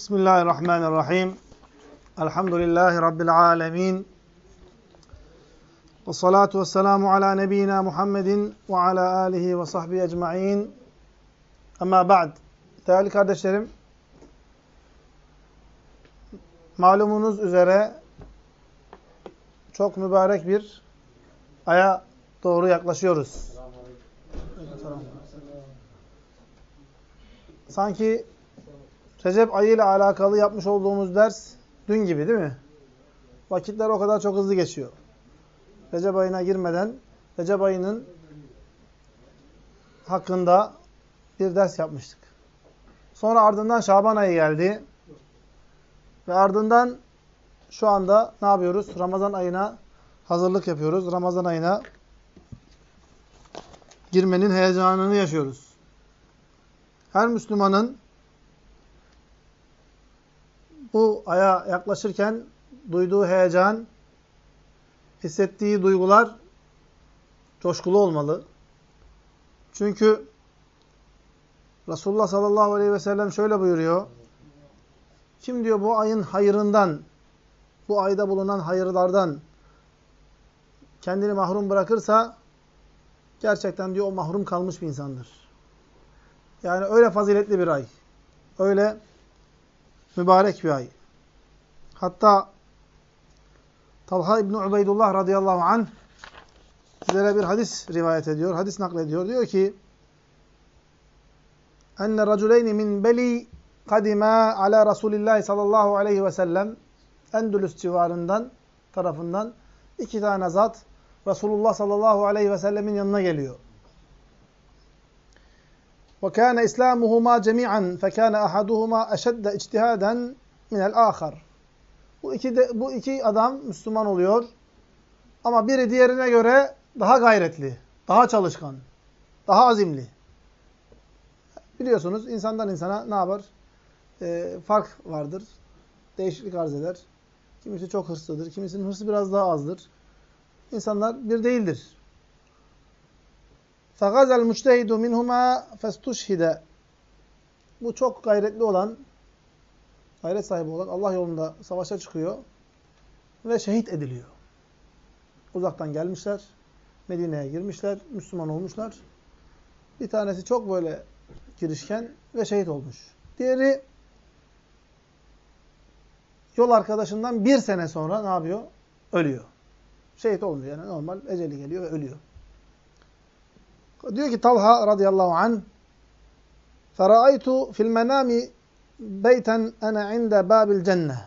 Bismillahirrahmanirrahim. Elhamdülillahi Rabbil alemin. Ve salatu ve selamu ala nebiyyina Muhammedin ve ala alihi ve sahbihi ecma'in. Ama ba'd. Değerli kardeşlerim, malumunuz üzere çok mübarek bir aya doğru yaklaşıyoruz. Sanki Recep ayı ile alakalı yapmış olduğumuz ders dün gibi değil mi? Vakitler o kadar çok hızlı geçiyor. Recep ayına girmeden Recep ayının hakkında bir ders yapmıştık. Sonra ardından Şaban ayı geldi. Ve ardından şu anda ne yapıyoruz? Ramazan ayına hazırlık yapıyoruz. Ramazan ayına girmenin heyecanını yaşıyoruz. Her Müslümanın bu aya yaklaşırken duyduğu heyecan, hissettiği duygular coşkulu olmalı. Çünkü Resulullah sallallahu aleyhi ve sellem şöyle buyuruyor. Kim diyor bu ayın hayırından, bu ayda bulunan hayırlardan kendini mahrum bırakırsa gerçekten diyor o mahrum kalmış bir insandır. Yani öyle faziletli bir ay. Öyle mübarek bir ay. Hatta Talha İbni Ubeydullah radıyallahu anh sizlere bir hadis rivayet ediyor, hadis naklediyor. Diyor ki enne raculeyni min beli kadima ala Resulillahi sallallahu aleyhi ve sellem Endülüs civarından tarafından iki tane zat Resulullah sallallahu aleyhi ve sellemin yanına geliyor. وكان إسلامهما جميعا فكان أحدهما أشد اجتهادا من الآخر. Bu iki, de, bu iki adam Müslüman oluyor. Ama biri diğerine göre daha gayretli, daha çalışkan, daha azimli. Biliyorsunuz insandan insana ne yapar? Ee, fark vardır. Değişiklik arz eder. Kimisi çok hırslıdır, kimisinin hırsı biraz daha azdır. İnsanlar bir değildir. فَغَزَ الْمُجْتَهِدُ مِنْهُمَا فَاسْتُشْهِدَ Bu çok gayretli olan, gayret sahibi olan Allah yolunda savaşa çıkıyor ve şehit ediliyor. Uzaktan gelmişler, Medine'ye girmişler, Müslüman olmuşlar. Bir tanesi çok böyle girişken ve şehit olmuş. Diğeri yol arkadaşından bir sene sonra ne yapıyor? Ölüyor. Şehit olmuyor yani normal eceli geliyor ve ölüyor. Diyor ki Talha radıyallahu an فَرَأَيْتُ فِي الْمَنَامِ بَيْتًا أَنَا عِنْدَ بَابِ الْجَنَّةِ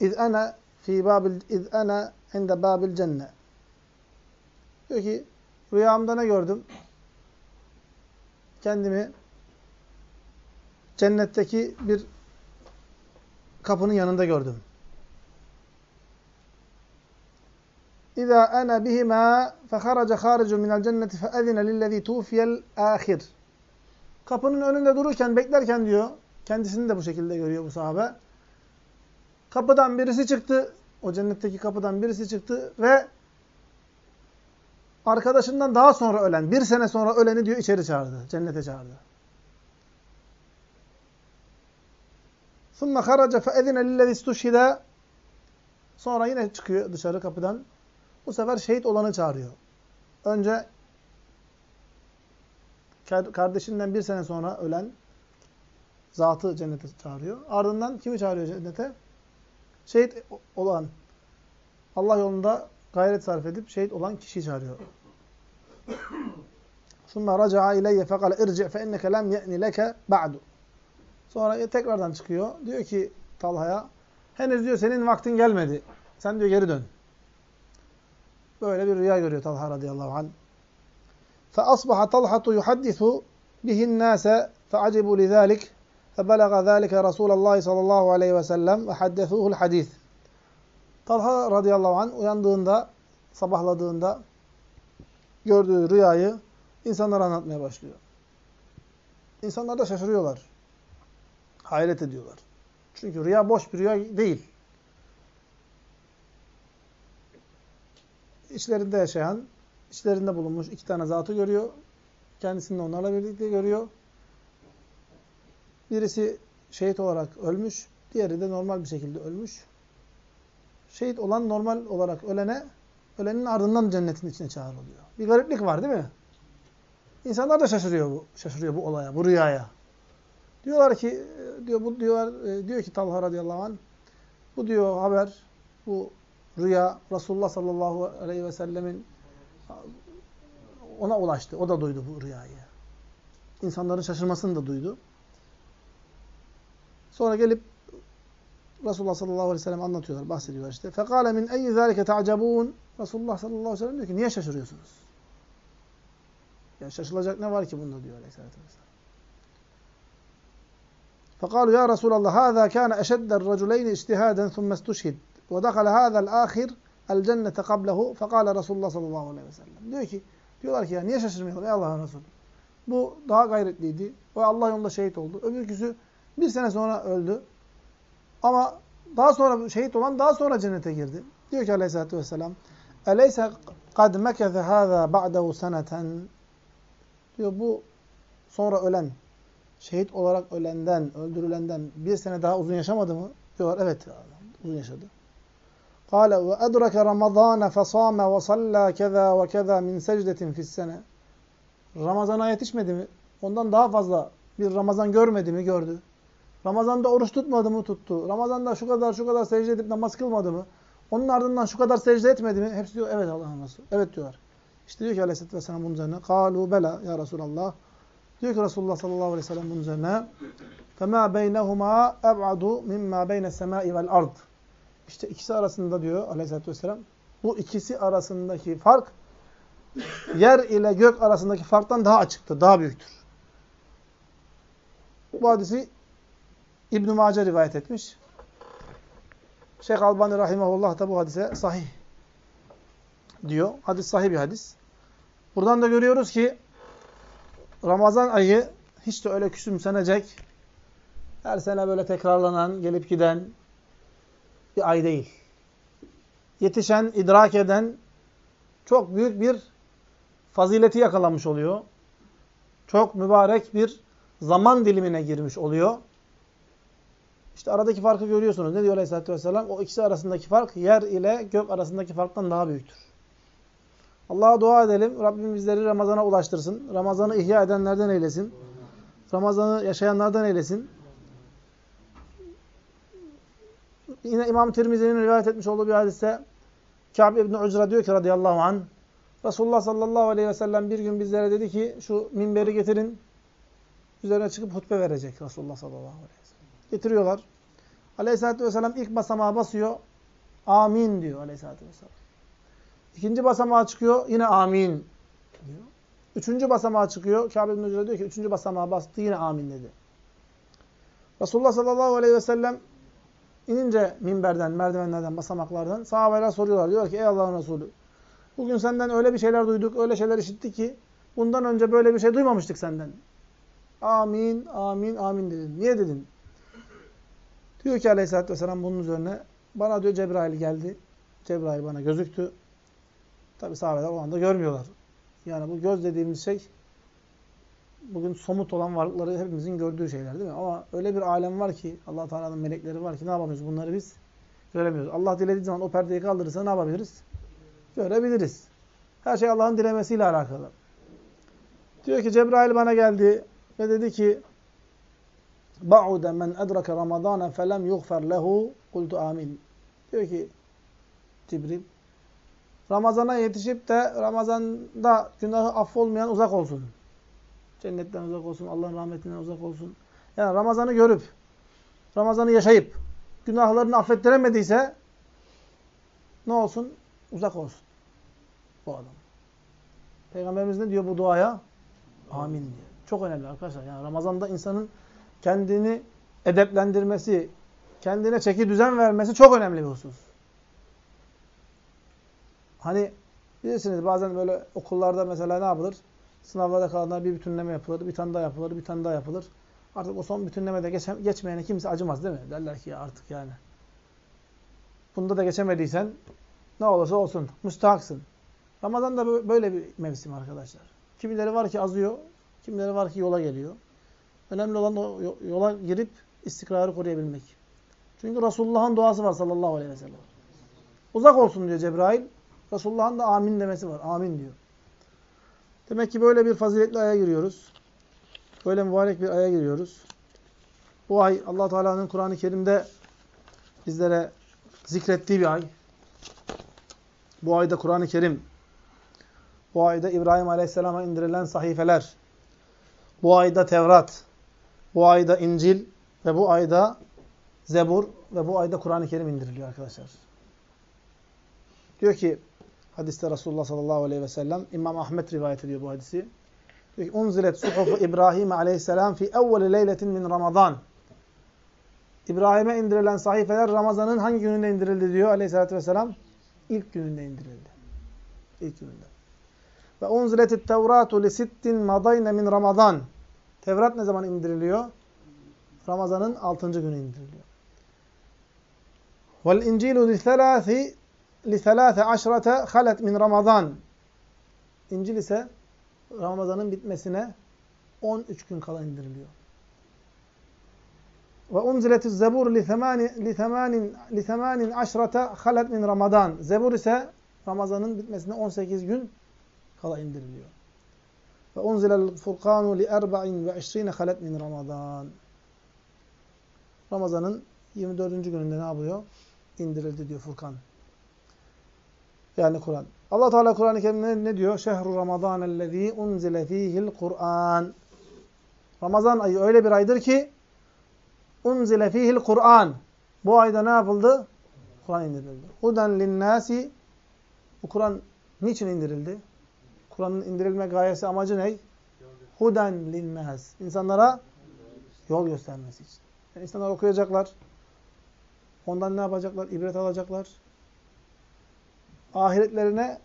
اِذْ أَنَا fi babil iz ana inde babil cennet. Diyor ki rüyamda ne gördüm? Kendimi cennetteki bir kapının yanında gördüm. İza ana bihima feharaca haricun minel cenneti feezine lillezî tufiyel âhir. Kapının önünde dururken, beklerken diyor, kendisini de bu şekilde görüyor bu sahabe. Kapıdan birisi çıktı, o cennetteki kapıdan birisi çıktı ve arkadaşından daha sonra ölen, bir sene sonra öleni diyor içeri çağırdı, cennete çağırdı. ثُمَّ خَرَجَ فَاَذِنَ لِلَّذِي اسْتُشْهِدَ Sonra yine çıkıyor dışarı kapıdan. Bu sefer şehit olanı çağırıyor. Önce kardeşinden bir sene sonra ölen zatı cennete çağırıyor. Ardından kimi çağırıyor cennete? Şehit olan, Allah yolunda gayret sarf edip şehit olan kişiyi çağırıyor. ثُمَّ رَجَعَ اِلَيَّ فَقَالَ اِرْجِعْ فَاِنَّكَ لَمْ يَأْنِ لَكَ بَعْدُ Sonra tekrardan çıkıyor. Diyor ki Talha'ya, henüz diyor senin vaktin gelmedi. Sen diyor geri dön. Böyle bir rüya görüyor Talha radıyallahu anh. فَأَصْبَحَ طَلْحَةُ يُحَدِّثُ بِهِ النَّاسَ فَعَجِبُوا لِذَٰلِكَ فَبَلَغَ ذَٰلِكَ رَسُولَ اللّٰهِ sallallahu aleyhi ve sellem وَحَدَّثُوهُ الْحَدِيثِ Talha radıyallahu anh uyandığında, sabahladığında gördüğü rüyayı insanlara anlatmaya başlıyor. İnsanlar da şaşırıyorlar. Hayret ediyorlar. Çünkü rüya boş bir rüya değil. İçlerinde yaşayan, içlerinde bulunmuş iki tane zatı görüyor. Kendisini de onlarla birlikte görüyor. Birisi şehit olarak ölmüş, diğeri de normal bir şekilde ölmüş. Şehit olan normal olarak ölene, ölenin ardından cennetin içine çağrılıyor. Bir gariplik var değil mi? İnsanlar da şaşırıyor bu, şaşırıyor bu olaya, bu rüyaya. Diyorlar ki, diyor bu diyorlar, e, diyor ki Talha radıyallahu anh, bu diyor haber, bu Rüya Resulullah sallallahu aleyhi ve sellemin ona ulaştı. O da duydu bu rüyayı. İnsanların şaşırmasını da duydu. Sonra gelip Resulullah sallallahu aleyhi ve sellem anlatıyorlar, bahsediyorlar işte. Fekale min eyyi zâlike te'acabûn. Resulullah sallallahu aleyhi ve sellem diyor ki niye şaşırıyorsunuz? Ya şaşılacak ne var ki bunda diyor aleyhissalatü vesselam. Fekalu ya Resulallah hâzâ kâne eşedder racüleyni iştihâden thumme estuşhid. ودخل هذا الآخر الجنة قبله فقال رسول الله sallallahu aleyhi ve sellem. Diyor ki, diyorlar ki ya niye şaşırmayalım ey Allah'ın Resulü? Bu daha gayretliydi. O Allah yolunda şehit oldu. Öbürküsü bir sene sonra öldü. Ama daha sonra şehit olan daha sonra cennete girdi. Diyor ki aleyhissalatü vesselam Eleyse kad mekeze hâzâ ba'dehu seneten diyor bu sonra ölen şehit olarak ölenden, öldürülenden bir sene daha uzun yaşamadı mı? Diyorlar evet uzun yaşadı. قال وأدرك رمضان فصام وصلى كذا وكذا min secdetin fis sene. Ramazana yetişmedi mi? Ondan daha fazla bir Ramazan görmedi mi? Gördü. Ramazan'da oruç tutmadı mı? Tuttu. Ramazan'da şu kadar şu kadar secde edip namaz kılmadı mı? Onun ardından şu kadar secde etmedi mi? Hepsi diyor evet Allah'ın Resulü. Evet diyorlar. İşte diyor ki Aleyhisselatü Vesselam bunun üzerine. Kalu bela ya Resulallah. Diyor ki Resulullah sallallahu aleyhi ve sellem bunun üzerine. فَمَا بَيْنَهُمَا اَبْعَدُ مِمَّا بَيْنَ السَّمَاءِ وَالْاَرْضِ işte ikisi arasında diyor Aleyhisselatü Vesselam. Bu ikisi arasındaki fark yer ile gök arasındaki farktan daha açıktır, daha büyüktür. Bu hadisi İbn-i Mace rivayet etmiş. Şeyh Albani Rahimahullah da bu hadise sahih diyor. Hadis sahih bir hadis. Buradan da görüyoruz ki Ramazan ayı hiç de öyle küçümsenecek, her sene böyle tekrarlanan, gelip giden bir ay değil. Yetişen, idrak eden çok büyük bir fazileti yakalamış oluyor. Çok mübarek bir zaman dilimine girmiş oluyor. İşte aradaki farkı görüyorsunuz. Ne diyor Aleyhisselatü Vesselam? O ikisi arasındaki fark yer ile gök arasındaki farktan daha büyüktür. Allah'a dua edelim. Rabbim bizleri Ramazan'a ulaştırsın. Ramazan'ı ihya edenlerden eylesin. Ramazan'ı yaşayanlardan eylesin. Yine İmam Tirmizi'nin rivayet etmiş olduğu bir hadiste Kâb İbni Ucra diyor ki radıyallahu anh Resulullah sallallahu aleyhi ve sellem bir gün bizlere dedi ki şu minberi getirin üzerine çıkıp hutbe verecek Resulullah sallallahu aleyhi ve sellem. Getiriyorlar. Aleyhisselatü vesselam ilk basamağa basıyor. Amin diyor aleyhisselatü vesselam. İkinci basamağa çıkıyor. Yine amin diyor. Üçüncü basamağa çıkıyor. Kâb ibn diyor ki üçüncü basamağa bastı. Yine amin dedi. Resulullah sallallahu aleyhi ve sellem inince minberden, merdivenlerden, basamaklardan sahabeler soruyorlar. Diyor ki ey Allah'ın Resulü bugün senden öyle bir şeyler duyduk, öyle şeyler işittik ki bundan önce böyle bir şey duymamıştık senden. Amin, amin, amin dedin. Niye dedin? Diyor ki aleyhissalatü vesselam bunun üzerine bana diyor Cebrail geldi. Cebrail bana gözüktü. Tabi sahabeler o anda görmüyorlar. Yani bu göz dediğimiz şey bugün somut olan varlıkları hepimizin gördüğü şeyler değil mi? Ama öyle bir alem var ki allah Teala'nın melekleri var ki ne yapamıyoruz? Bunları biz göremiyoruz. Allah dilediği zaman o perdeyi kaldırırsa ne yapabiliriz? Görebiliriz. Her şey Allah'ın dilemesiyle alakalı. Diyor ki Cebrail bana geldi ve dedi ki Ba'ude men edrake Ramazana felem yughfer lehu kultu amin. Diyor ki Cibril Ramazana yetişip de Ramazan'da günahı affolmayan uzak olsun. Cennetten uzak olsun, Allah'ın rahmetinden uzak olsun. Yani Ramazan'ı görüp, Ramazan'ı yaşayıp, günahlarını affettiremediyse ne olsun? Uzak olsun bu adam. Peygamberimiz ne diyor bu duaya? Amin diyor. Çok önemli arkadaşlar. Yani Ramazan'da insanın kendini edeplendirmesi, kendine çeki düzen vermesi çok önemli bir husus. Hani bilirsiniz bazen böyle okullarda mesela ne yapılır? Sınavlarda kalanlar bir bütünleme yapılır, bir tane daha yapılır, bir tane daha yapılır. Artık o son bütünlemede geç, geçmeyene kimse acımaz değil mi? Derler ki ya artık yani. Bunda da geçemediysen ne olursa olsun. Müstahaksın. Ramazan da böyle bir mevsim arkadaşlar. Kimileri var ki azıyor, kimileri var ki yola geliyor. Önemli olan o yola girip istikrarı koruyabilmek. Çünkü Resulullah'ın duası var sallallahu aleyhi ve sellem. Uzak olsun diyor Cebrail. Resulullah'ın da amin demesi var. Amin diyor. Demek ki böyle bir faziletli aya giriyoruz. Böyle mübarek bir aya giriyoruz. Bu ay allah Teala'nın Kur'an-ı Kerim'de bizlere zikrettiği bir ay. Bu ayda Kur'an-ı Kerim, bu ayda İbrahim Aleyhisselam'a indirilen sahifeler, bu ayda Tevrat, bu ayda İncil ve bu ayda Zebur ve bu ayda Kur'an-ı Kerim indiriliyor arkadaşlar. Diyor ki hadiste Resulullah sallallahu aleyhi ve sellem İmam Ahmet rivayet ediyor bu hadisi. Diyor ki unzilet suhufu İbrahim aleyhisselam fi evveli leyletin min Ramazan. İbrahim'e indirilen sahifeler Ramazan'ın hangi gününde indirildi diyor aleyhissalatü vesselam? İlk gününde indirildi. İlk gününde. Ve unziletit tevratu li sittin madayne min Ramazan. Tevrat ne zaman indiriliyor? Ramazan'ın 6. günü indiriliyor. Vel incilu li thelâthi thelâthe aşrate halet min Ramazan. İncil ise Ramazan'ın bitmesine 13 gün kala indiriliyor. Ve unziletiz zebur li themani li themanin aşrate halet min Ramazan. Zebur ise Ramazan'ın bitmesine 18 gün kala indiriliyor. Ve unzilel furkanu li erba'in ve işrine halet min Ramazan. Ramazan'ın 24. gününde ne yapıyor? İndirildi diyor Furkan. Yani Kur'an. Allah Teala Kur'an-ı Kerim'de ne diyor? Şehru Ramazan ellezî unzile fîhil Kur'an. Ramazan ayı öyle bir aydır ki unzile fîhil Kur'an. Bu ayda ne yapıldı? Kur'an indirildi. Huden linnâsi Bu Kur'an niçin indirildi? Kur'an'ın indirilme gayesi amacı ne? Huden linnâs. İnsanlara yol göstermesi için. Yani insanlar okuyacaklar. Ondan ne yapacaklar? İbret alacaklar. Ahiretlerine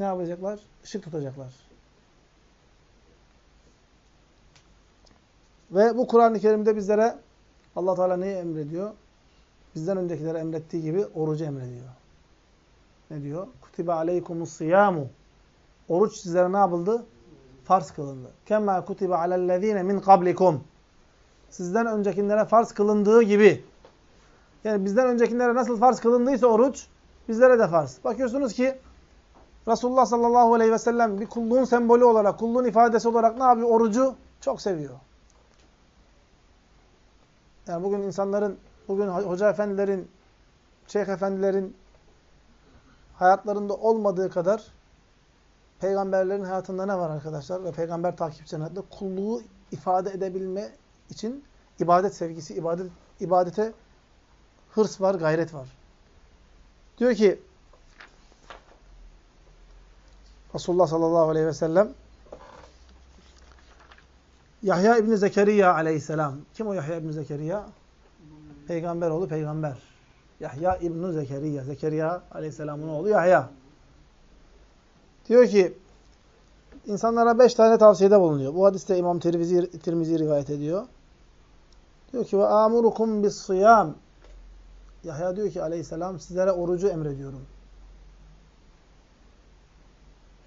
ne yapacaklar? Işık tutacaklar. Ve bu Kur'an-ı Kerim'de bizlere allah Teala neyi emrediyor? Bizden öncekilere emrettiği gibi orucu emrediyor. Ne diyor? Kutibe aleykumus siyamu. Oruç sizlere ne yapıldı? Farz kılındı. Kemma kutibe alellezine min kablikum. Sizden öncekilere farz kılındığı gibi. Yani bizden öncekilere nasıl farz kılındıysa oruç, bizlere de farz. Bakıyorsunuz ki Resulullah sallallahu aleyhi ve sellem bir kulluğun sembolü olarak, kulluğun ifadesi olarak ne yapıyor? Orucu çok seviyor. Yani bugün insanların, bugün hoca efendilerin, şeyh efendilerin hayatlarında olmadığı kadar peygamberlerin hayatında ne var arkadaşlar? Ve peygamber takipçilerinin hayatında kulluğu ifade edebilme için ibadet sevgisi, ibadet ibadete hırs var, gayret var. Diyor ki Resulullah sallallahu aleyhi ve sellem Yahya İbni Zekeriya aleyhisselam. Kim o Yahya İbni Zekeriya? Peygamber oğlu peygamber. Yahya İbni Zekeriya. Zekeriya aleyhisselamın oğlu Yahya. Diyor ki insanlara beş tane tavsiyede bulunuyor. Bu hadiste İmam Tirmizi, Tirmizi rivayet ediyor. Diyor ki ve amurukum bis sıyam. Yahya diyor ki aleyhisselam sizlere orucu emrediyorum.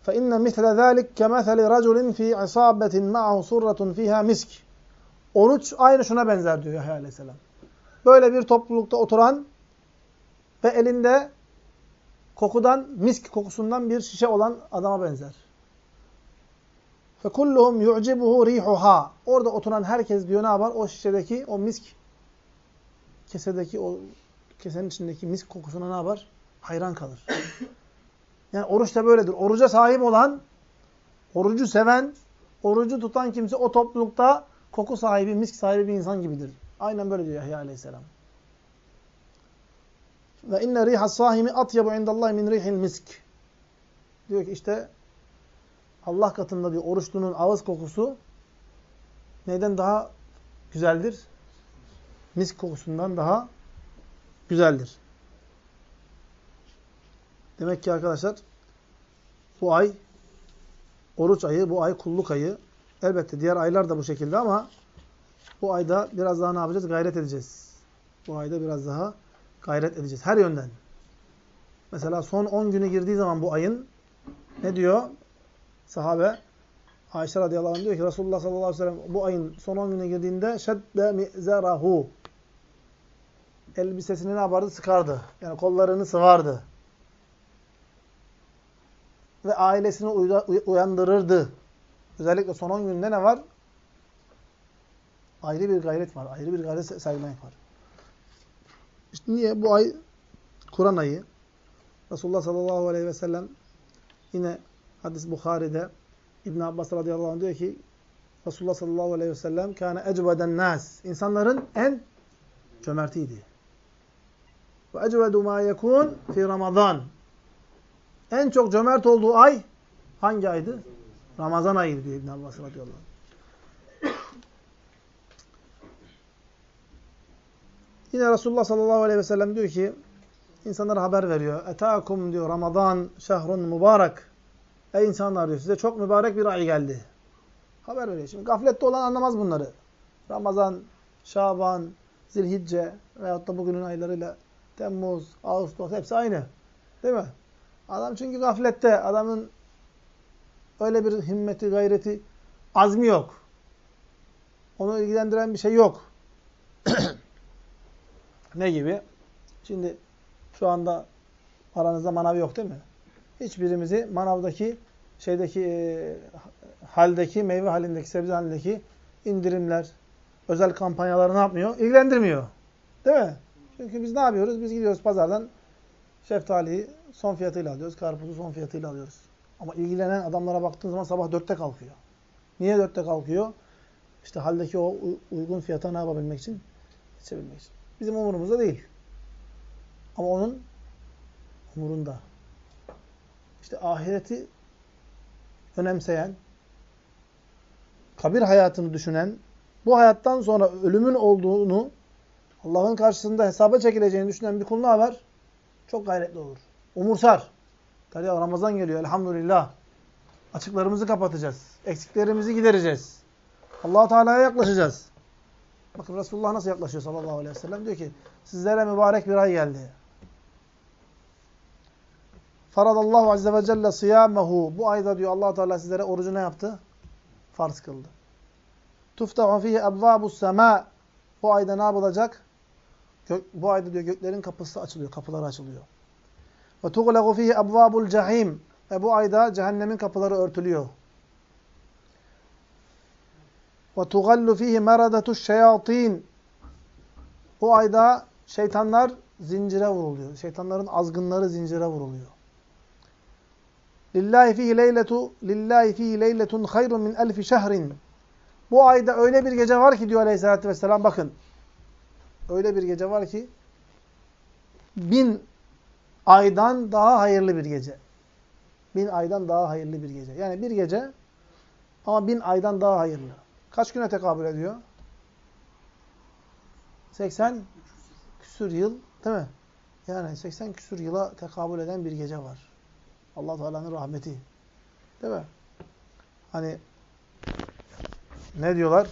فَاِنَّ مِثْلَ ذَٰلِكَ كَمَثَلِ رَجُلٍ ف۪ي عِصَابَةٍ مَعَهُ سُرَّةٌ ف۪يهَا misk. Oruç aynı şuna benzer diyor Yahya aleyhisselam. Böyle bir toplulukta oturan ve elinde kokudan, misk kokusundan bir şişe olan adama benzer. فَكُلُّهُمْ يُعْجِبُهُ رِيحُهَا Orada oturan herkes diyor ne yapar? O şişedeki o misk, kesedeki o kesenin içindeki misk kokusuna ne yapar? Hayran kalır. Yani oruç da böyledir. Oruca sahip olan, orucu seven, orucu tutan kimse o toplulukta koku sahibi, misk sahibi bir insan gibidir. Aynen böyle diyor Yahya aleyhisselam. Ve inne rihas sahimi atyabu indallahi min rihil misk. Diyor ki işte Allah katında diyor oruçlunun ağız kokusu neyden daha güzeldir? Misk kokusundan daha güzeldir. Demek ki arkadaşlar bu ay oruç ayı, bu ay kulluk ayı. Elbette diğer aylar da bu şekilde ama bu ayda biraz daha ne yapacağız? Gayret edeceğiz. Bu ayda biraz daha gayret edeceğiz. Her yönden. Mesela son 10 günü girdiği zaman bu ayın ne diyor? Sahabe Ayşe radıyallahu anh diyor ki Resulullah sallallahu aleyhi ve sellem bu ayın son 10 güne girdiğinde şedde mi'zerahu elbisesini ne yapardı? Sıkardı. Yani kollarını sıvardı. Ve ailesini uyandırırdı. Özellikle son 10 günde ne var? Ayrı bir gayret var. Ayrı bir gayret sergilemek var. İşte niye? Bu ay Kur'an ayı. Resulullah sallallahu aleyhi ve sellem yine hadis Bukhari'de İbn Abbas radıyallahu anh diyor ki Resulullah sallallahu aleyhi ve sellem kâne ecveden nas. İnsanların en cömertiydi. Ve ecvedu ma yekun fi Ramazan. En çok cömert olduğu ay hangi aydı? Ramazan ayıydı diyor İbn Abbas radıyallahu anh. Yine Resulullah sallallahu aleyhi ve sellem diyor ki insanlara haber veriyor. Etâkum diyor Ramazan şehrun mübarek. Ey insanlar diyor size çok mübarek bir ay geldi. Haber veriyor. Şimdi gaflette olan anlamaz bunları. Ramazan, Şaban, Zilhicce veyahut da bugünün aylarıyla Temmuz, Ağustos hepsi aynı. Değil mi? Adam çünkü gaflette. Adamın öyle bir himmeti, gayreti, azmi yok. Onu ilgilendiren bir şey yok. ne gibi? Şimdi şu anda aranızda manav yok değil mi? Hiçbirimizi manavdaki şeydeki e, haldeki, meyve halindeki, sebze halindeki indirimler, özel kampanyaları ne yapmıyor? İlgilendirmiyor. Değil mi? Çünkü biz ne yapıyoruz? Biz gidiyoruz pazardan şeftaliyi son fiyatıyla alıyoruz, karpuzu son fiyatıyla alıyoruz. Ama ilgilenen adamlara baktığın zaman sabah dörtte kalkıyor. Niye dörtte kalkıyor? İşte haldeki o uygun fiyata ne yapabilmek için? Yetişebilmek için. Bizim umurumuzda değil. Ama onun umurunda. İşte ahireti önemseyen, kabir hayatını düşünen, bu hayattan sonra ölümün olduğunu, Allah'ın karşısında hesaba çekileceğini düşünen bir kul ne var? Çok gayretli olur. Umursar. Tabii Ramazan geliyor elhamdülillah. Açıklarımızı kapatacağız. Eksiklerimizi gidereceğiz. allah Teala'ya yaklaşacağız. Bakın Resulullah nasıl yaklaşıyor sallallahu aleyhi ve sellem? Diyor ki sizlere mübarek bir ay geldi. Faradallahu azze ve celle siyamehu. Bu ayda diyor allah Teala sizlere orucu ne yaptı? Farz kıldı. Tuftahu fihi ebvabus sema. Bu ayda ne yapılacak? Gök, bu ayda diyor göklerin kapısı açılıyor, kapıları açılıyor. Ve tuglagu fihi ebvabul cehim. Ve bu ayda cehennemin kapıları örtülüyor. Ve tugallu fihi meradetuş şeyatin. Bu ayda şeytanlar zincire vuruluyor. Şeytanların azgınları zincire vuruluyor. Lillahi fihi leyletu lillahi fihi leyletun hayrun min elfi şehrin. Bu ayda öyle bir gece var ki diyor Aleyhisselatü Vesselam bakın. Öyle bir gece var ki bin aydan daha hayırlı bir gece. Bin aydan daha hayırlı bir gece. Yani bir gece ama bin aydan daha hayırlı. Kaç güne tekabül ediyor? 80 küsür yıl değil mi? Yani 80 küsür yıla tekabül eden bir gece var. allah Teala'nın rahmeti. Değil mi? Hani ne diyorlar?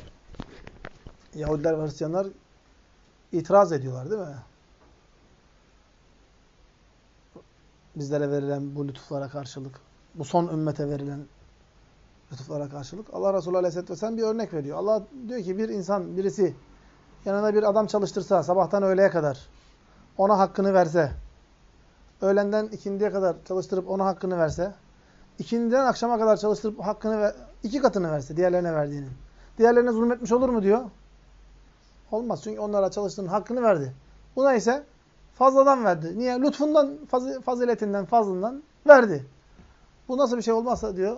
Yahudiler ve Hristiyanlar itiraz ediyorlar değil mi? Bizlere verilen bu lütuflara karşılık, bu son ümmete verilen lütuflara karşılık. Allah Resulü Aleyhisselatü Vesselam bir örnek veriyor. Allah diyor ki bir insan, birisi yanına bir adam çalıştırsa sabahtan öğleye kadar ona hakkını verse, öğlenden ikindiye kadar çalıştırıp ona hakkını verse, ikindiden akşama kadar çalıştırıp hakkını ver, iki katını verse diğerlerine verdiğinin. Diğerlerine zulmetmiş olur mu diyor? Olmaz. Çünkü onlara çalıştığının hakkını verdi. Buna ise fazladan verdi. Niye? Lütfundan, faz faziletinden, fazlından verdi. Bu nasıl bir şey olmazsa diyor,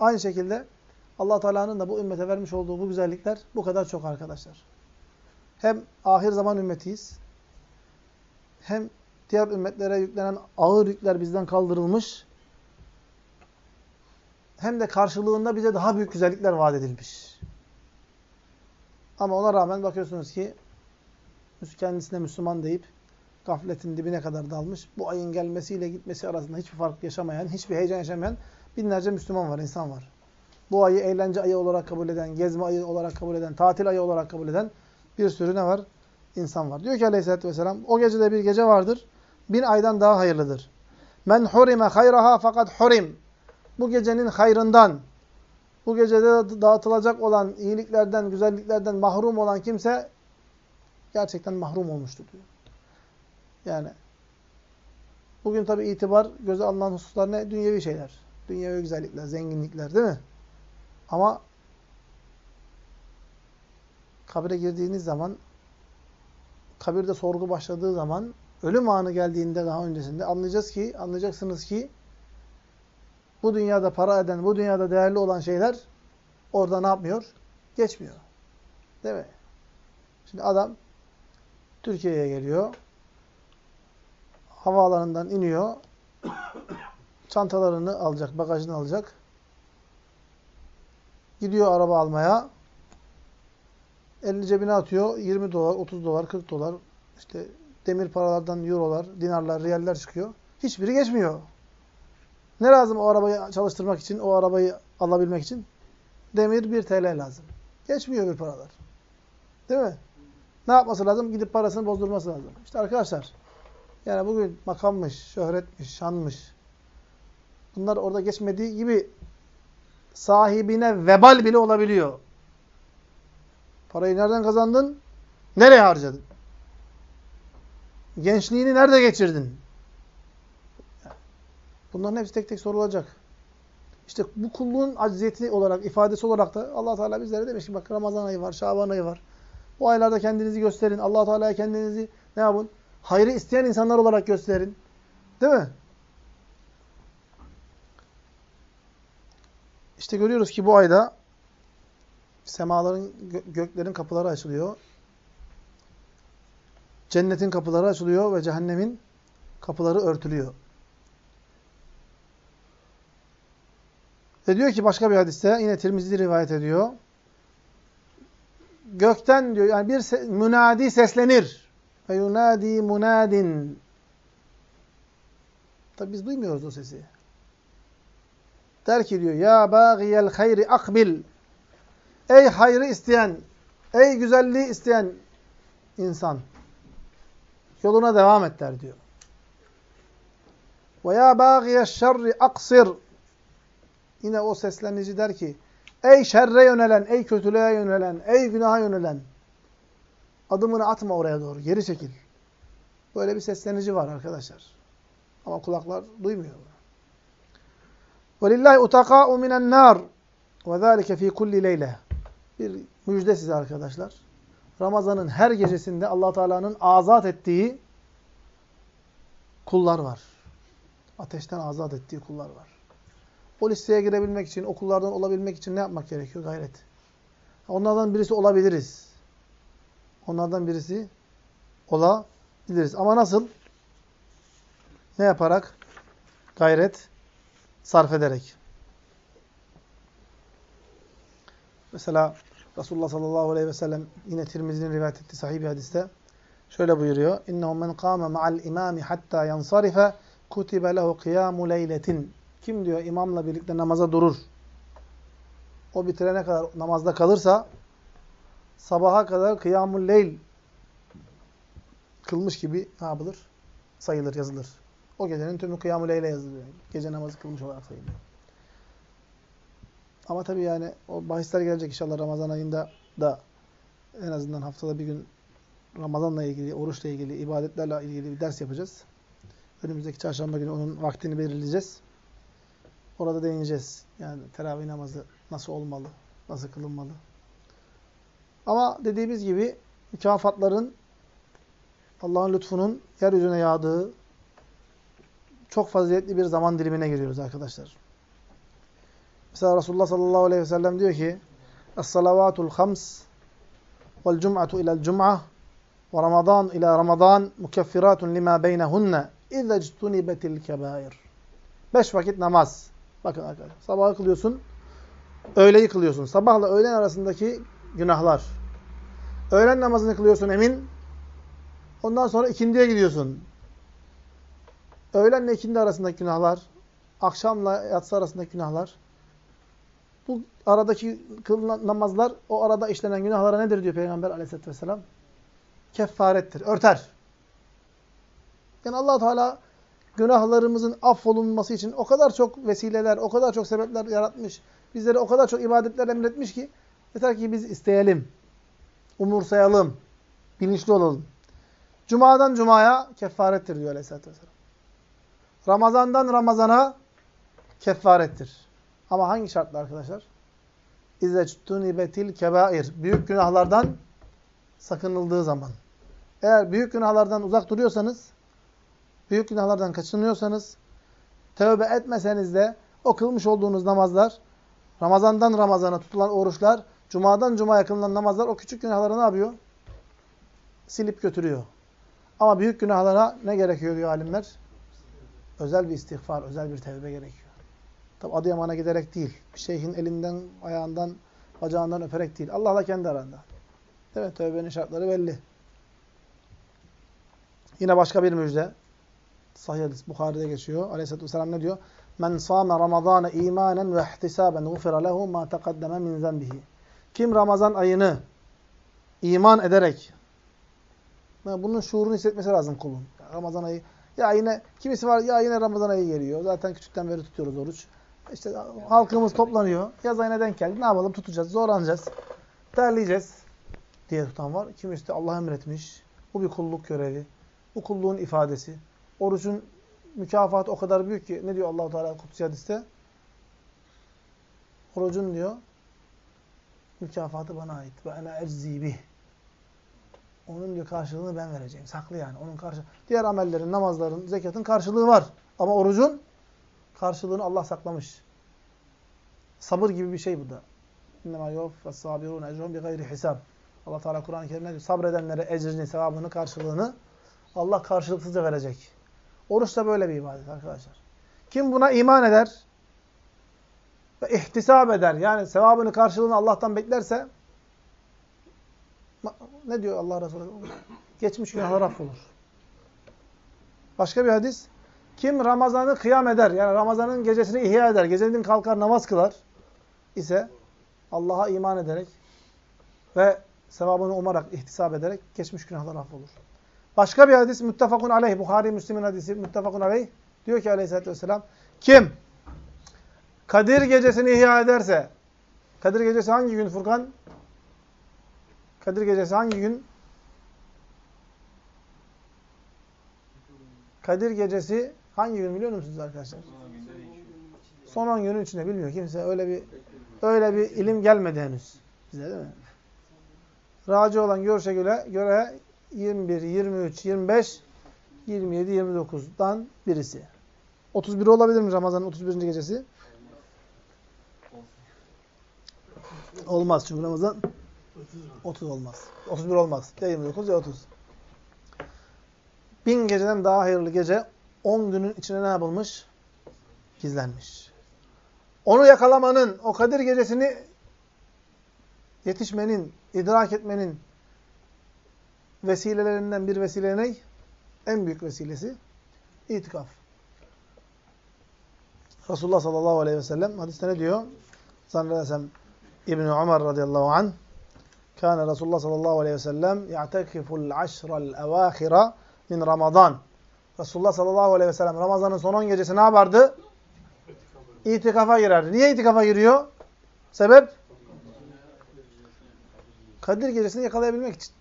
Aynı şekilde allah Teala'nın da bu ümmete vermiş olduğu bu güzellikler bu kadar çok arkadaşlar. Hem ahir zaman ümmetiyiz, hem diğer ümmetlere yüklenen ağır yükler bizden kaldırılmış, hem de karşılığında bize daha büyük güzellikler vaat edilmiş. Ama ona rağmen bakıyorsunuz ki kendisine Müslüman deyip gafletin dibine kadar dalmış. Bu ayın gelmesiyle gitmesi arasında hiçbir fark yaşamayan, hiçbir heyecan yaşamayan binlerce Müslüman var, insan var. Bu ayı eğlence ayı olarak kabul eden, gezme ayı olarak kabul eden, tatil ayı olarak kabul eden bir sürü ne var? İnsan var. Diyor ki aleyhissalatü vesselam, o gecede bir gece vardır, bin aydan daha hayırlıdır. Men hurime hayraha fakat hurim. Bu gecenin hayrından, bu gecede dağıtılacak olan iyiliklerden, güzelliklerden mahrum olan kimse gerçekten mahrum olmuştu diyor. Yani bugün tabi itibar göze alınan hususlar ne? Dünyevi şeyler. Dünyevi güzellikler, zenginlikler değil mi? Ama kabire girdiğiniz zaman kabirde sorgu başladığı zaman ölüm anı geldiğinde daha öncesinde anlayacağız ki, anlayacaksınız ki bu dünyada para eden, bu dünyada değerli olan şeyler orada ne yapmıyor? Geçmiyor. Değil mi? Şimdi adam Türkiye'ye geliyor. Havaalanından iniyor. Çantalarını alacak, bagajını alacak. Gidiyor araba almaya. Elini cebine atıyor. 20 dolar, 30 dolar, 40 dolar. İşte demir paralardan eurolar, dinarlar, riyaller çıkıyor. Hiçbiri geçmiyor. Ne lazım o arabayı çalıştırmak için, o arabayı alabilmek için? Demir 1 TL lazım. Geçmiyor bir paralar. Değil mi? Ne yapması lazım? Gidip parasını bozdurması lazım. İşte arkadaşlar, yani bugün makammış, şöhretmiş, şanmış. Bunlar orada geçmediği gibi sahibine vebal bile olabiliyor. Parayı nereden kazandın? Nereye harcadın? Gençliğini nerede geçirdin? Bunların hepsi tek tek sorulacak. İşte bu kulluğun acziyeti olarak, ifadesi olarak da allah Teala bizlere demiş ki bak Ramazan ayı var, Şaban ayı var. Bu aylarda kendinizi gösterin. allah Teala'ya kendinizi ne yapın? Hayrı isteyen insanlar olarak gösterin. Değil mi? İşte görüyoruz ki bu ayda semaların, göklerin kapıları açılıyor. Cennetin kapıları açılıyor ve cehennemin kapıları örtülüyor. Ve diyor ki başka bir hadiste yine Tirmizi rivayet ediyor. Gökten diyor yani bir se münadi seslenir. Ve yunadi munadin. Tabi biz duymuyoruz o sesi. Der ki diyor ya bagiyel hayri akbil. Ey hayrı isteyen, ey güzelliği isteyen insan. Yoluna devam et der diyor. Ve ya bagiyel şerri aksir. Yine o seslenici der ki, ey şerre yönelen, ey kötülüğe yönelen, ey günaha yönelen, adımını atma oraya doğru, geri çekil. Böyle bir seslenici var arkadaşlar. Ama kulaklar duymuyor. وَلِلَّهِ اُتَقَاءُ مِنَ النَّارِ وَذَٰلِكَ ف۪ي كُلِّ لَيْلَةِ Bir müjde size arkadaşlar. Ramazan'ın her gecesinde allah Teala'nın azat ettiği kullar var. Ateşten azat ettiği kullar var. O listeye girebilmek için, okullardan olabilmek için ne yapmak gerekiyor? Gayret. Onlardan birisi olabiliriz. Onlardan birisi olabiliriz. Ama nasıl? Ne yaparak? Gayret sarf ederek. Mesela Resulullah sallallahu aleyhi ve sellem yine Tirmizi'nin rivayet ettiği sahih bir hadiste şöyle buyuruyor. İnnehu men kâme ma'al imami hatta yansarife kutibe lehu kıyamu leyletin. Kim diyor imamla birlikte namaza durur. O bitirene kadar namazda kalırsa sabaha kadar kıyamul leyl kılmış gibi ne yapılır? Sayılır, yazılır. O gecenin tümü kıyamul leyle yazılıyor. Gece namazı kılmış olarak sayılıyor. Ama tabii yani o bahisler gelecek inşallah Ramazan ayında da en azından haftada bir gün Ramazanla ilgili, oruçla ilgili, ibadetlerle ilgili bir ders yapacağız. Önümüzdeki çarşamba günü onun vaktini belirleyeceğiz. Orada değineceğiz. Yani teravih namazı nasıl olmalı, nasıl kılınmalı. Ama dediğimiz gibi mükafatların Allah'ın lütfunun yeryüzüne yağdığı çok faziletli bir zaman dilimine giriyoruz arkadaşlar. Mesela Resulullah sallallahu aleyhi ve sellem diyor ki Es-salavatul hams vel cum'atu ila'l cum'ah ve ramazan ila ramazan mukeffiratun lima beynehunne izâ ictunibetil kebair. Beş vakit namaz. Bakın arkadaşlar. Sabahı kılıyorsun. Öğleyi kılıyorsun. Sabahla öğlen arasındaki günahlar. Öğlen namazını kılıyorsun emin. Ondan sonra ikindiye gidiyorsun. Öğlenle ikindi arasındaki günahlar. Akşamla yatsı arasındaki günahlar. Bu aradaki kılınan namazlar o arada işlenen günahlara nedir diyor Peygamber aleyhisselatü vesselam? Kefarettir. Örter. Yani allah Teala günahlarımızın affolunması için o kadar çok vesileler, o kadar çok sebepler yaratmış. Bizlere o kadar çok ibadetler emretmiş ki yeter ki biz isteyelim, umursayalım. Bilinçli olalım. Cuma'dan Cuma'ya kefarettir diyor Aleyhisselatü Vesselam. Ramazandan Ramazana kefarettir. Ama hangi şartla arkadaşlar? İzeçtunibetil kebair. Büyük günahlardan sakınıldığı zaman. Eğer büyük günahlardan uzak duruyorsanız, büyük günahlardan kaçınıyorsanız, tövbe etmeseniz de o kılmış olduğunuz namazlar, Ramazandan Ramazana tutulan oruçlar, Cuma'dan Cuma'ya kılınan namazlar o küçük günahları ne yapıyor? Silip götürüyor. Ama büyük günahlara ne gerekiyor diyor alimler? Özel bir istiğfar, özel bir tevbe gerekiyor. Tabi Adıyaman'a giderek değil, şeyhin elinden, ayağından, bacağından öperek değil. Allah'la kendi aranda. Evet, tövbenin şartları belli. Yine başka bir müjde. Sahih hadis Bukhari'de geçiyor. Aleyhisselatü Vesselam ne diyor? Men sâme Ramazâne imanen ve ihtisâben gufira lehu mâ teqaddeme min zenbihi. Kim Ramazan ayını iman ederek bunun şuurunu hissetmesi lazım kulun. Ramazan ayı ya yine kimisi var ya yine Ramazan ayı geliyor. Zaten küçükten beri tutuyoruz oruç. İşte halkımız toplanıyor. Yaz ayına denk geldi. Ne yapalım? Tutacağız. Zorlanacağız. Terleyeceğiz diye tutan var. Kimisi de Allah emretmiş. Bu bir kulluk görevi. Bu kulluğun ifadesi. Orucun mükafatı o kadar büyük ki ne diyor Allahu Teala kutsi hadiste? Orucun diyor mükafatı bana ait. Ve ene eczi. Onun diyor karşılığını ben vereceğim. Saklı yani. Onun karşı Diğer amellerin, namazların, zekatın karşılığı var. Ama orucun karşılığını Allah saklamış. Sabır gibi bir şey bu da. İnnemâ yuvaffes sabirûne ecrûn bi gayri hisab. Allah Teala Kur'an-ı Kerim'de. Sabredenlere ecrini, sevabını, karşılığını Allah karşılıksızca verecek. Oruç da böyle bir ibadet arkadaşlar. Kim buna iman eder ve ihtisap eder, yani sevabını, karşılığını Allah'tan beklerse ne diyor Allah Resulü? Geçmiş günahlar affolur. Başka bir hadis. Kim Ramazan'ı kıyam eder, yani Ramazan'ın gecesini ihya eder, gecenin kalkar namaz kılar ise Allah'a iman ederek ve sevabını umarak, ihtisap ederek geçmiş günahlar affolur. Başka bir hadis müttefakun aleyh. Buhari Müslim'in hadisi müttefakun aleyh. Diyor ki aleyhissalatü vesselam kim Kadir gecesini ihya ederse Kadir gecesi hangi gün Furkan? Kadir gecesi hangi gün? Kadir gecesi hangi gün biliyor musunuz arkadaşlar? Son 10 günün içinde bilmiyor. Kimse öyle bir öyle bir ilim gelmedi henüz. Bize değil mi? Raci olan görüşe göre, göre 21, 23, 25, 27, 29'dan birisi. 31 olabilir mi Ramazan'ın 31. gecesi? Olmaz çünkü Ramazan 30 olmaz. 31 olmaz. Ya 29 ya 30. Bin geceden daha hayırlı gece 10 günün içine ne yapılmış? Gizlenmiş. Onu yakalamanın, o Kadir gecesini yetişmenin, idrak etmenin vesilelerinden bir vesile ne? En büyük vesilesi itikaf. Resulullah sallallahu aleyhi ve sellem hadiste ne diyor? Zannedersem İbn-i Umar radıyallahu anh Kâne Resulullah sallallahu aleyhi ve sellem ya'tekiful aşral evâhira min Ramazan. Resulullah sallallahu aleyhi ve sellem Ramazan'ın son 10 gecesi ne yapardı? İtikafa girerdi. Niye itikafa giriyor? Sebep? Kadir gecesini yakalayabilmek için.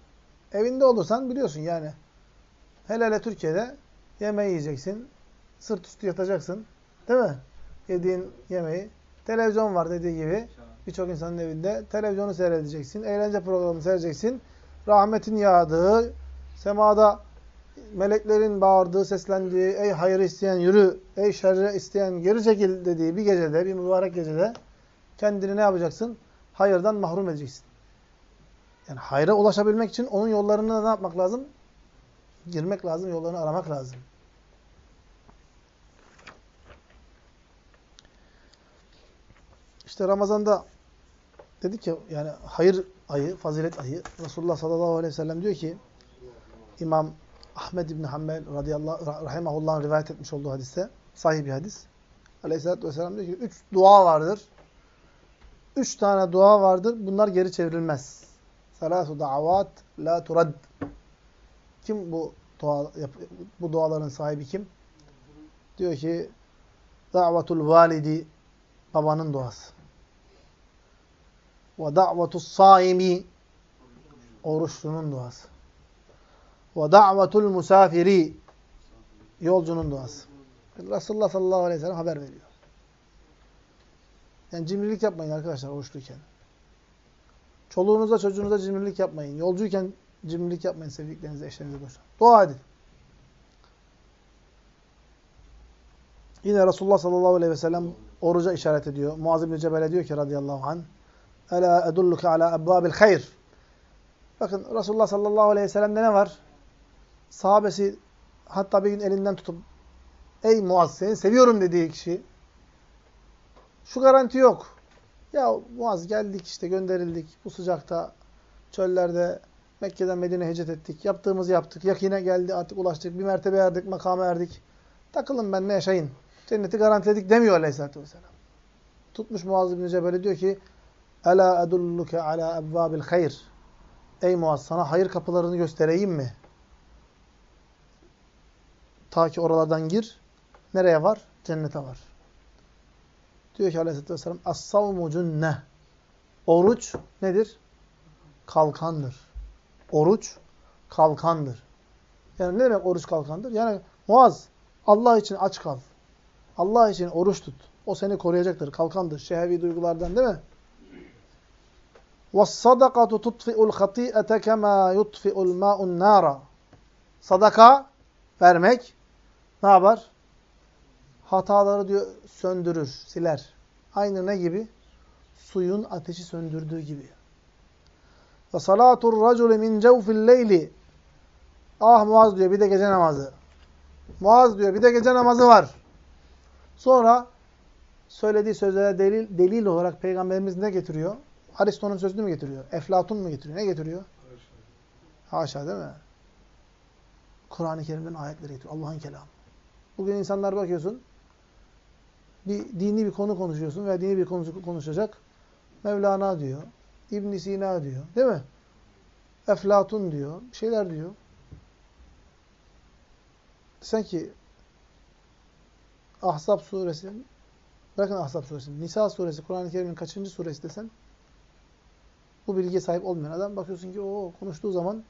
Evinde olursan biliyorsun yani. Hele hele Türkiye'de yemeği yiyeceksin. Sırt üstü yatacaksın. Değil mi? Yediğin yemeği. Televizyon var dediği gibi. Birçok insanın evinde. Televizyonu seyredeceksin. Eğlence programını seyredeceksin. Rahmetin yağdığı, semada meleklerin bağırdığı, seslendiği, ey hayır isteyen yürü, ey şerre isteyen geri çekil dediği bir gecede, bir mübarek gecede kendini ne yapacaksın? Hayırdan mahrum edeceksin. Yani hayra ulaşabilmek için onun yollarını ne yapmak lazım? Girmek lazım, yollarını aramak lazım. İşte Ramazan'da dedik ya yani hayır ayı, fazilet ayı. Resulullah sallallahu aleyhi ve sellem diyor ki İmam Ahmed İbni Hanbel radıyallahu rahimahullah'ın rivayet etmiş olduğu hadiste sahih bir hadis. Aleyhisselatü vesselam diyor ki üç dua vardır. Üç tane dua vardır. Bunlar geri çevrilmez. Selâsu da'avat la turad. Kim bu dua, bu duaların sahibi kim? Diyor ki da'vatul validi babanın duası. Ve da'vatus saimi oruçlunun duası. Ve da'vetul musafiri. Yolcunun duası. Resulullah sallallahu aleyhi ve sellem haber veriyor. Yani cimrilik yapmayın arkadaşlar oruçluyken. Çoluğunuza çocuğunuza cimrilik yapmayın. Yolcuyken cimrilik yapmayın sevdiklerinizle, eşlerinize boşuna. Dua edin. Yine Resulullah sallallahu aleyhi ve sellem oruca işaret ediyor. Muaz bin Cebel'e diyor ki radıyallahu anh Ela edulluke ala ebbabil hayr. Bakın Resulullah sallallahu aleyhi ve sellem'de ne var? Sahabesi hatta bir gün elinden tutup Ey Muaz seni seviyorum dediği kişi şu garanti yok. Ya Muaz geldik işte gönderildik bu sıcakta çöllerde Mekke'den Medine'ye hicret ettik. Yaptığımızı yaptık. Yakine geldi artık ulaştık. Bir mertebe erdik, makama erdik. Takılın benimle yaşayın. Cenneti garantiledik demiyor Aleyhisselatü Vesselam. Tutmuş Muaz bin Cebel'i diyor ki Ela edulluke ala ebvabil hayr. Ey Muaz sana hayır kapılarını göstereyim mi? Ta ki oralardan gir. Nereye var? Cennete var. Diyor ki aleyhissalatü vesselam As-savmu cünneh. Oruç nedir? Kalkandır. Oruç kalkandır. Yani ne demek oruç kalkandır? Yani Muaz Allah için aç kal. Allah için oruç tut. O seni koruyacaktır. Kalkandır. Şehevi duygulardan değil mi? وَالصَّدَقَةُ تُطْفِئُ الْخَطِيئَةَ كَمَا يُطْفِئُ الْمَاءُ النَّارَ Sadaka vermek ne yapar? Hataları diyor söndürür, siler. Aynı ne gibi? Suyun ateşi söndürdüğü gibi. Ve salatur raculi min cevfil leyli. Ah Muaz diyor bir de gece namazı. Muaz diyor bir de gece namazı var. Sonra söylediği sözlere delil, delil olarak Peygamberimiz ne getiriyor? Aristo'nun sözünü mü getiriyor? Eflatun mu getiriyor? Ne getiriyor? Haşa değil mi? Kur'an-ı Kerim'den ayetleri getiriyor. Allah'ın kelamı. Bugün insanlar bakıyorsun, bir dini bir konu konuşuyorsun veya dini bir konu konuşacak. Mevlana diyor, ibn Sina diyor. Değil mi? Eflatun diyor. Bir şeyler diyor. Sen ki Ahzab suresi, bırakın Ahzab suresi, Nisa suresi, Kur'an-ı Kerim'in kaçıncı suresi desen, bu bilgiye sahip olmayan adam bakıyorsun ki o konuştuğu zaman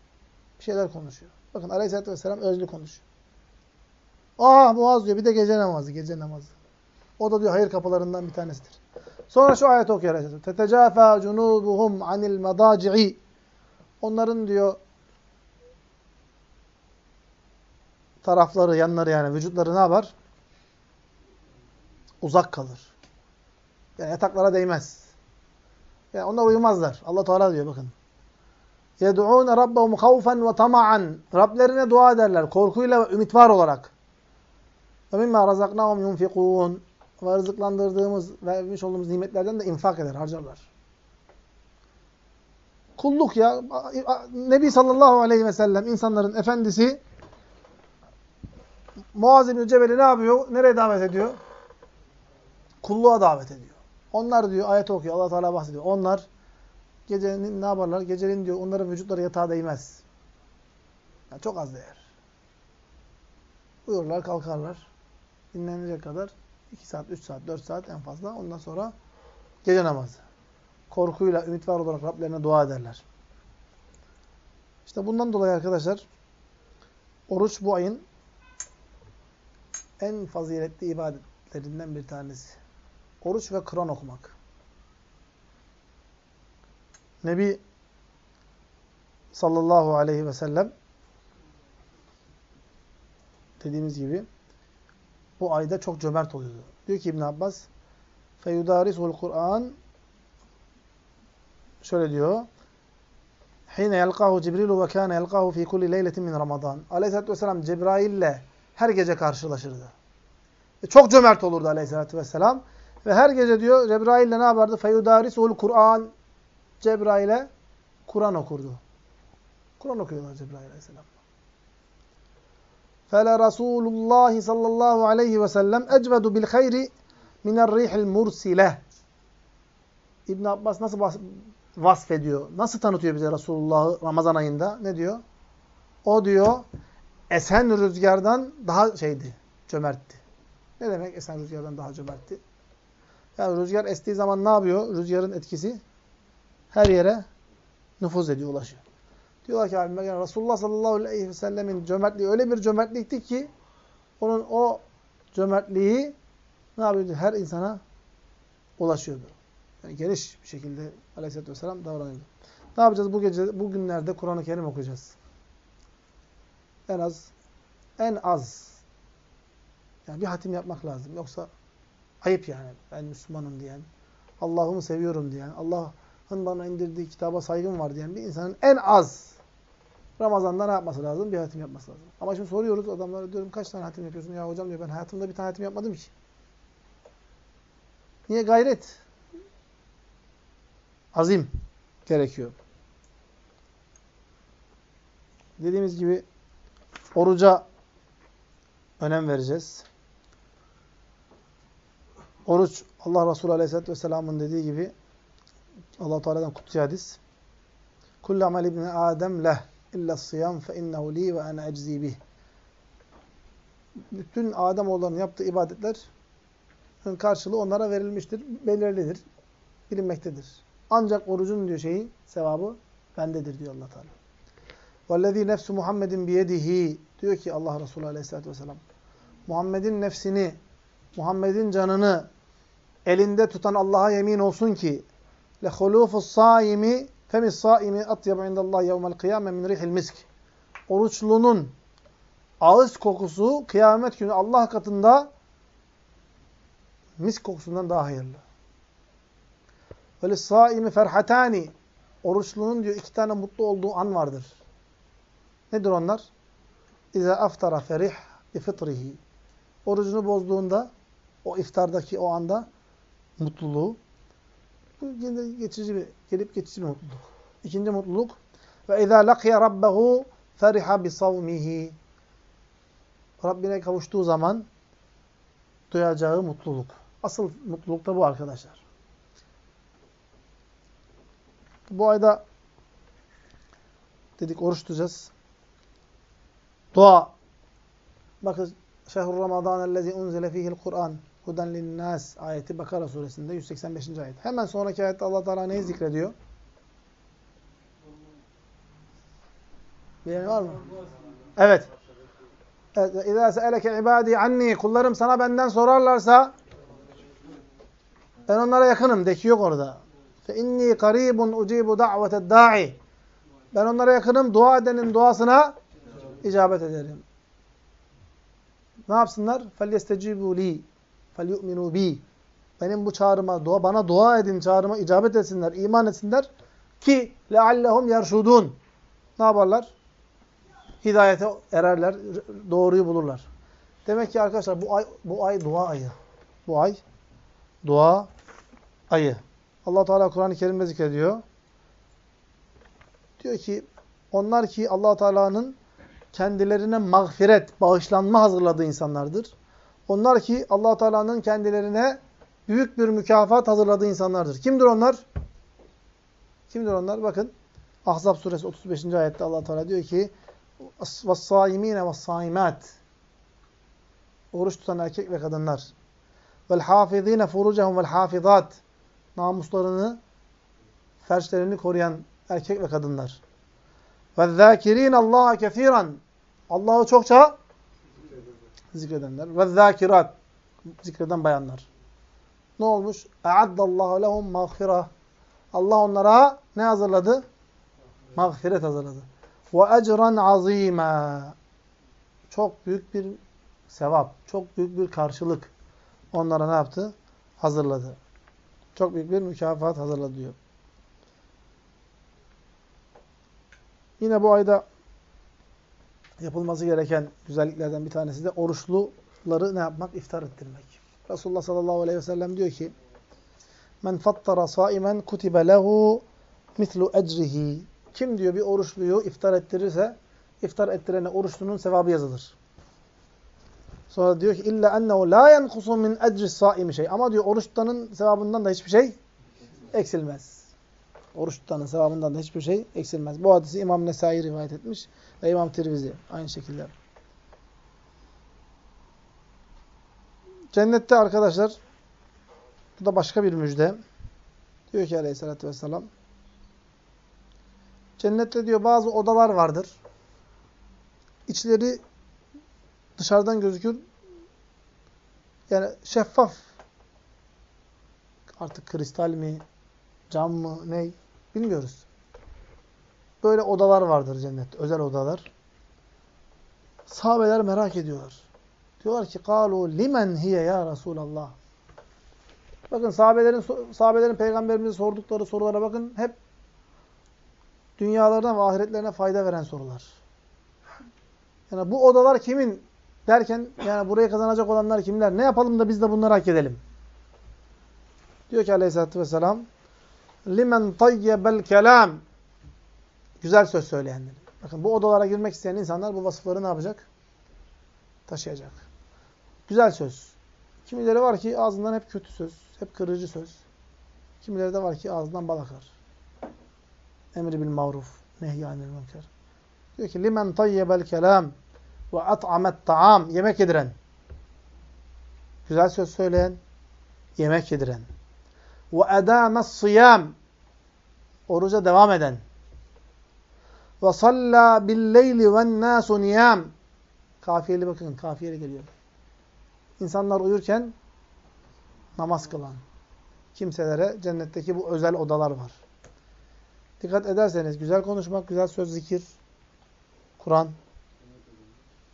bir şeyler konuşuyor. Bakın Aleyhisselatü Vesselam özlü konuşuyor. Ah Muaz diyor bir de gece namazı, gece namazı. O da diyor hayır kapılarından bir tanesidir. Sonra şu ayeti okuyarak Tetecafa cunubuhum anil madaci'i Onların diyor tarafları, yanları yani vücutları ne yapar? Uzak kalır. Yani yataklara değmez. Yani onlar uyumazlar. Allah Teala diyor bakın. Yed'ûne rabbahum havfen ve tama'an. Rablerine dua ederler. Korkuyla ve ümit var olarak. Ve mimmâ razaknâhum yunfikûn. Ve rızıklandırdığımız, vermiş olduğumuz nimetlerden de infak eder, harcarlar. Kulluk ya. Nebi sallallahu aleyhi ve sellem insanların efendisi Muaz bin Cebel'i ne yapıyor? Nereye davet ediyor? Kulluğa davet ediyor. Onlar diyor ayet okuyor. Allah Teala bahsediyor. Onlar gecenin ne yaparlar? Gecenin diyor onların vücutları yatağa değmez. Yani çok az değer. Uyurlar, kalkarlar. Dinlenecek kadar 2 saat, 3 saat, 4 saat en fazla. Ondan sonra gece namazı. Korkuyla, ümit var olarak Rablerine dua ederler. İşte bundan dolayı arkadaşlar oruç bu ayın en faziletli ibadetlerinden bir tanesi. Oruç ve Kur'an okumak. Nebi sallallahu aleyhi ve sellem dediğimiz gibi bu ayda çok cömert oluyordu. Diyor ki İbn Abbas feyudarisu'l Kur'an şöyle diyor Hine yelqahu Cibrilu ve kâne yelqahu fî kulli leyletin min Ramazan. Aleyhisselatü vesselam Cebrail'le her gece karşılaşırdı. E çok cömert olurdu aleyhissalatü vesselam. Ve her gece diyor Cebrail'le ne yapardı? Feyudarisu'l Kur'an. Cebrail'e Kur'an okurdu. Kur'an okuyorlar Cebrail aleyhisselam. Fele Resulullah sallallahu aleyhi ve sellem ecvedu bil hayri miner rihil mursile. İbn Abbas nasıl vasfediyor? Nasıl tanıtıyor bize Resulullah'ı Ramazan ayında? Ne diyor? O diyor esen rüzgardan daha şeydi, cömertti. Ne demek esen rüzgardan daha cömertti? Yani rüzgar estiği zaman ne yapıyor? Rüzgarın etkisi her yere nüfuz ediyor, ulaşıyor. Diyorlar ki alimler yani Resulullah sallallahu aleyhi ve sellemin cömertliği öyle bir cömertlikti ki onun o cömertliği ne yapıyordu? Her insana ulaşıyordu. Yani geniş bir şekilde aleyhissalatü vesselam davranıyordu. Ne yapacağız bu gece, bu günlerde Kur'an-ı Kerim okuyacağız. En az, en az. Yani bir hatim yapmak lazım. Yoksa ayıp yani. Ben Müslümanım diyen, Allah'ımı seviyorum diyen, Allah'ın bana indirdiği kitaba saygım var diyen bir insanın en az Ramazan'da ne yapması lazım? Bir hatim yapması lazım. Ama şimdi soruyoruz adamlara diyorum kaç tane hatim yapıyorsun? Ya hocam diyor ben hayatımda bir tane hatim yapmadım ki. Niye gayret? Azim gerekiyor. Dediğimiz gibi oruca önem vereceğiz. Oruç Allah Resulü Aleyhisselatü Vesselam'ın dediği gibi Allah Teala'dan kutsi hadis. Kullu amel ibn Adem leh illa sıyam fe innehu li ve ana eczi bih. Bütün Adem oğullarının yaptığı ibadetler karşılığı onlara verilmiştir, belirlidir, bilinmektedir. Ancak orucun diyor şeyi, sevabı bendedir diyor Allah Teala. وَالَّذ۪ي nefsu Muhammedin biyedihi diyor ki Allah Resulü Aleyhisselatü Vesselam. Muhammed'in nefsini, Muhammed'in canını elinde tutan Allah'a yemin olsun ki لَخُلُوفُ الصَّائِمِ Femis saimi atyabu indallahi yevmel kıyame min rihil misk. Oruçlunun ağız kokusu kıyamet günü Allah katında misk kokusundan daha hayırlı. Böyle saimi ferhatani oruçlunun diyor iki tane mutlu olduğu an vardır. Nedir onlar? İza aftara ferih bi. Orucunu bozduğunda o iftardaki o anda mutluluğu bu geçici bir gelip geçici bir mutluluk. İkinci mutluluk ve iza laqiya rabbehu feriha bi. Rabbine kavuştuğu zaman duyacağı mutluluk. Asıl mutluluk da bu arkadaşlar. Bu ayda dedik oruç tutacağız. Dua. Bakın Şehr Ramazan ellezî unzile fîhil Kur'an huden linnâs ayeti Bakara suresinde 185. ayet. Hemen sonraki ayette Allah Teala neyi zikrediyor? Bilen var mı? Evet. Evet. İzâ se'eleke ibâdî anni kullarım sana benden sorarlarsa ben onlara yakınım. Deki yok orada. Fe inni karibun ucibu da'veted da'i. Ben onlara yakınım. Dua edenin duasına icabet ederim. Ne yapsınlar? فَلْيَسْتَجِبُوا لِي فَلْيُؤْمِنُوا bi. Benim bu çağrıma, dua, bana dua edin, çağrıma icabet etsinler, iman etsinler ki لَعَلَّهُمْ يَرْشُدُونَ Ne yaparlar? Hidayete ererler, doğruyu bulurlar. Demek ki arkadaşlar bu ay bu ay dua ayı. Bu ay dua ayı. Allah Teala Kur'an-ı Kerim'de zikrediyor. Diyor ki onlar ki Allah Teala'nın kendilerine mağfiret, bağışlanma hazırladığı insanlardır. Onlar ki allah Teala'nın kendilerine büyük bir mükafat hazırladığı insanlardır. Kimdir onlar? Kimdir onlar? Bakın Ahzab suresi 35. ayette allah Teala diyor ki وَالصَّائِم۪ينَ وَالصَّائِمَاتِ Oruç tutan erkek ve kadınlar. وَالْحَافِظ۪ينَ فُرُوجَهُمْ وَالْحَافِظَاتِ Namuslarını, ferçlerini koruyan erkek ve kadınlar. وَالذَّاكِر۪ينَ اللّٰهَ كَثِيرًا Allah'ı çokça zikredenler. Ve zâkirat. Zikreden bayanlar. Ne olmuş? E'addallahu lehum mağfirah. Allah onlara ne hazırladı? Mağfiret hazırladı. Ve ecran azîmâ. Çok büyük bir sevap, çok büyük bir karşılık onlara ne yaptı? Hazırladı. Çok büyük bir mükafat hazırladı diyor. Yine bu ayda yapılması gereken güzelliklerden bir tanesi de oruçluları ne yapmak? İftar ettirmek. Resulullah sallallahu aleyhi ve sellem diyor ki Men fattara saimen kutibe lehu mislu ecrihi. Kim diyor bir oruçluyu iftar ettirirse iftar ettirene oruçlunun sevabı yazılır. Sonra diyor ki illa ennehu la yenkusu min ecri saimi şey. Ama diyor oruç tutanın sevabından da hiçbir şey eksilmez. Oruç tutanın sevabından da hiçbir şey eksilmez. Bu hadisi İmam Nesai rivayet etmiş ve İmam Tirmizi aynı şekilde. Cennette arkadaşlar bu da başka bir müjde. Diyor ki aleyhissalatü vesselam Cennette diyor bazı odalar vardır. İçleri dışarıdan gözükür. Yani şeffaf. Artık kristal mi, cam mı ne bilmiyoruz. Böyle odalar vardır cennet, özel odalar. Sahabeler merak ediyorlar. Diyorlar ki kalu limen hiye ya Resulallah. Bakın sahabelerin sahabelerin peygamberimize sordukları sorulara bakın hep dünyalarına ve ahiretlerine fayda veren sorular. Yani bu odalar kimin derken yani burayı kazanacak olanlar kimler? Ne yapalım da biz de bunları hak edelim? Diyor ki Aleyhisselatü vesselam limen tayyebel kelam güzel söz söyleyenler. Bakın bu odalara girmek isteyen insanlar bu vasıfları ne yapacak? Taşıyacak. Güzel söz. Kimileri var ki ağzından hep kötü söz, hep kırıcı söz. Kimileri de var ki ağzından bal akar. Emri bil maruf, nehyanil münker. Diyor ki limen tayyebel kelam ve at'amet ta'am yemek yediren. Güzel söz söyleyen, yemek yediren. Ve edâmes sıyam oruca devam eden. Ve salla billeyli ven nâsu niyam. Kafiyeli bakın, kafiyeli geliyor. İnsanlar uyurken namaz kılan kimselere cennetteki bu özel odalar var. Dikkat ederseniz güzel konuşmak, güzel söz, zikir, Kur'an,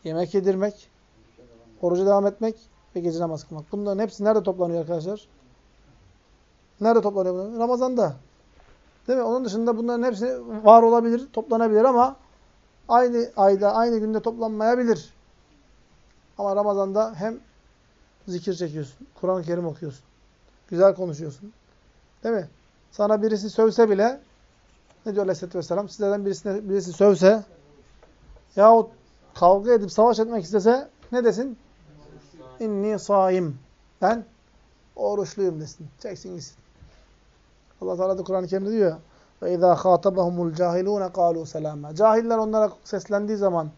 yemek yedirmek, oruca devam etmek ve gece namaz kılmak. Bunların hepsi nerede toplanıyor arkadaşlar? Nerede toplanıyor bunlar? Ramazan'da. Değil mi? Onun dışında bunların hepsi var olabilir, toplanabilir ama aynı ayda, aynı günde toplanmayabilir. Ama Ramazan'da hem zikir çekiyorsun, Kur'an-ı Kerim okuyorsun, güzel konuşuyorsun. Değil mi? Sana birisi sövse bile ne diyor Aleyhisselatü Vesselam? Sizlerden birisine, birisi sövse yahut kavga edip savaş etmek istese ne desin? İnni saim. Ben oruçluyum desin. Çeksin gitsin. Allah Teala da Kur'an-ı Kerim'de diyor ve izâ khâtabahumul cahilûne kâlû selâmâ. Cahiller onlara seslendiği zaman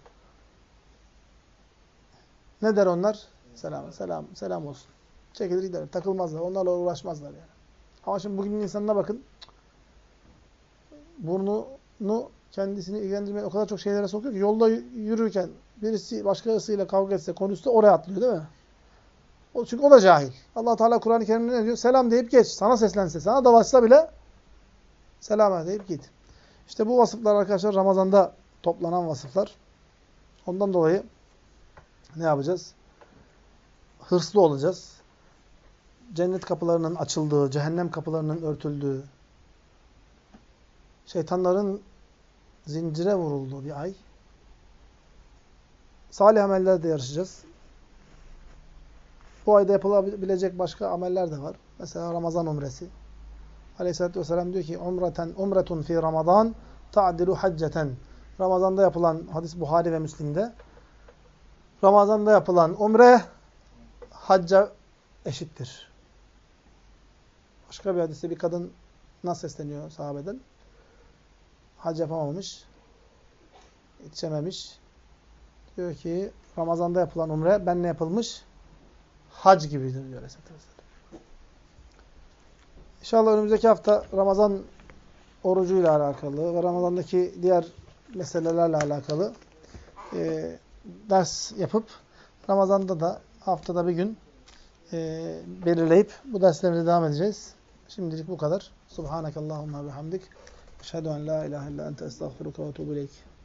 ne der onlar? Selam, selam, selam olsun. Çekilir gider. Takılmazlar. Onlarla uğraşmazlar yani. Ama şimdi bugünün insanına bakın. Burnunu kendisini ilgilendirmeye o kadar çok şeylere sokuyor ki yolda yürürken birisi başkasıyla kavga etse, konuşsa oraya atlıyor değil mi? O, çünkü o da cahil. allah Teala Kur'an-ı Kerim'de ne diyor? Selam deyip geç. Sana seslense, sana dalaşsa bile selam deyip git. İşte bu vasıflar arkadaşlar Ramazan'da toplanan vasıflar. Ondan dolayı ne yapacağız? Hırslı olacağız. Cennet kapılarının açıldığı, cehennem kapılarının örtüldüğü, şeytanların zincire vurulduğu bir ay. Salih amellerde yarışacağız. Bu ayda yapılabilecek başka ameller de var. Mesela Ramazan umresi. Aleyhisselatü Vesselam diyor ki umreten umretun fi Ramazan ta'dilu hacceten. Ramazanda yapılan hadis Buhari ve Müslim'de. Ramazanda yapılan umre hacca eşittir. Başka bir hadiste bir kadın nasıl sesleniyor sahabeden? Hac yapamamış. Yetişememiş. Diyor ki Ramazanda yapılan umre benle yapılmış hac gibidir diyor Aleyhisselatü Vesselam. İnşallah önümüzdeki hafta Ramazan orucuyla alakalı ve Ramazan'daki diğer meselelerle alakalı e, ders yapıp Ramazan'da da haftada bir gün e, belirleyip bu derslerimize devam edeceğiz. Şimdilik bu kadar. Subhanakallahumma bihamdik. Eşhedü en la ilahe illa ente estağfiruka ve etûbü.